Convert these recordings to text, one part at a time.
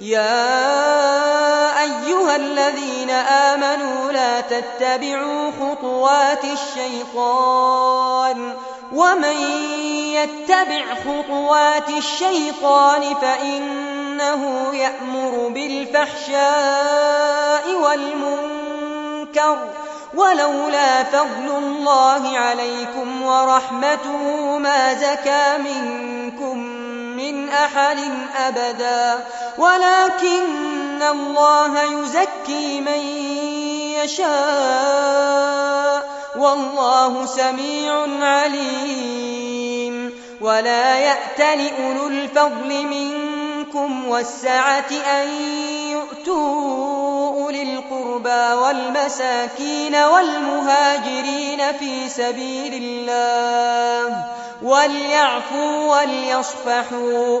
يا أيها الذين آمنوا لا تتبعوا خطوات الشيطان ومن يتبع خطوات الشيطان فإنه يأمر بالفحشاء والمنكر ولولا فضل الله عليكم ورحمته ما زكى منكم من أحد أبدا ولكن الله يزكي من يشاء والله سميع عليم ولا يأتل أولو الفضل منكم والسعة أن يؤتوا أولي القربى والمساكين والمهاجرين في سبيل الله وليعفوا وليصفحوا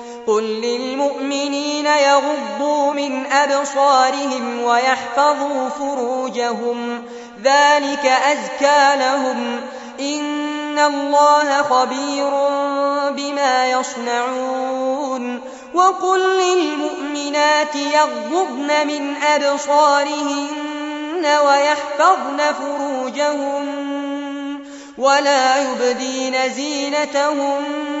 قل للمؤمنين يغضوا من أبصارهم ويحفظوا فروجهم. ذلك أزكى لهم. إن الله خبير بما يصنعون. وقل للمؤمنات يغضضن من أبصارهن ويحفظن فروجهن ولا يبدين زينتهن.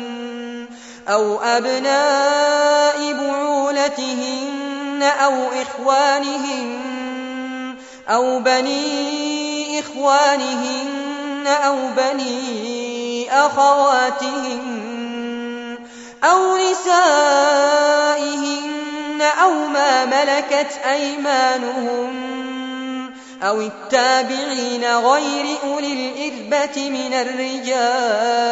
أو أبناء بعولتهن أو إخوانهن أو بني إخوانهن أو بني أخواتهن أو نسائهن أو ما ملكت أيمانهن أو التابعين غير أولي الإربة من الرجال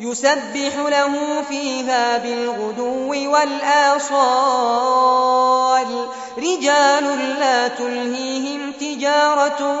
يسبح له فيها بالغدو والآصال. رجال لا تلهيهم تجارة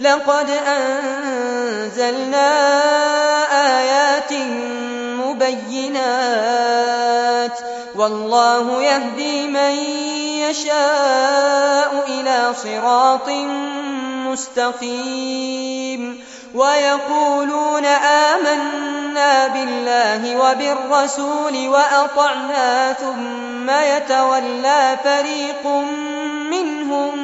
لقد أنزلنا آيات مبينات والله يهدي من يشاء إلى صراط مستقيم ويقولون آمنا بالله وبالرسول وأطعنا ثم يتولى فريق منهم من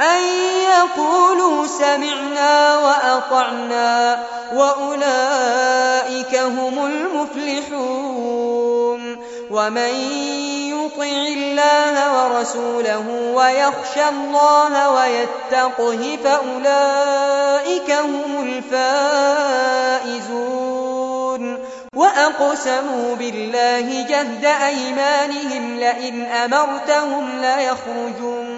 أن يقولوا سمعنا وأطعنا وأولئك هم المفلحون ومن يطع الله ورسوله ويخشى الله ويتقه فأولئك هم الفائزون وأقسموا بالله جهد أيمانهم لئن أمرتهم ليخرجون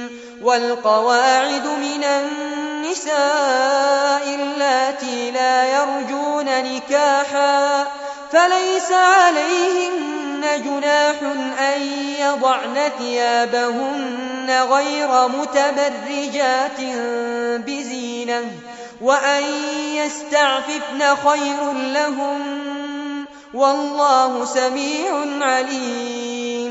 والقواعد من النساء اللاتي لا يرجون نكاحا فليس عليهن جناح أن يضعن ثيابهن غير متبرجات بزينة وأن يستعففن خير لهم والله سميع عليم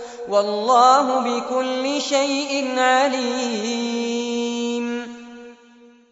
والله بكل شيء عليم.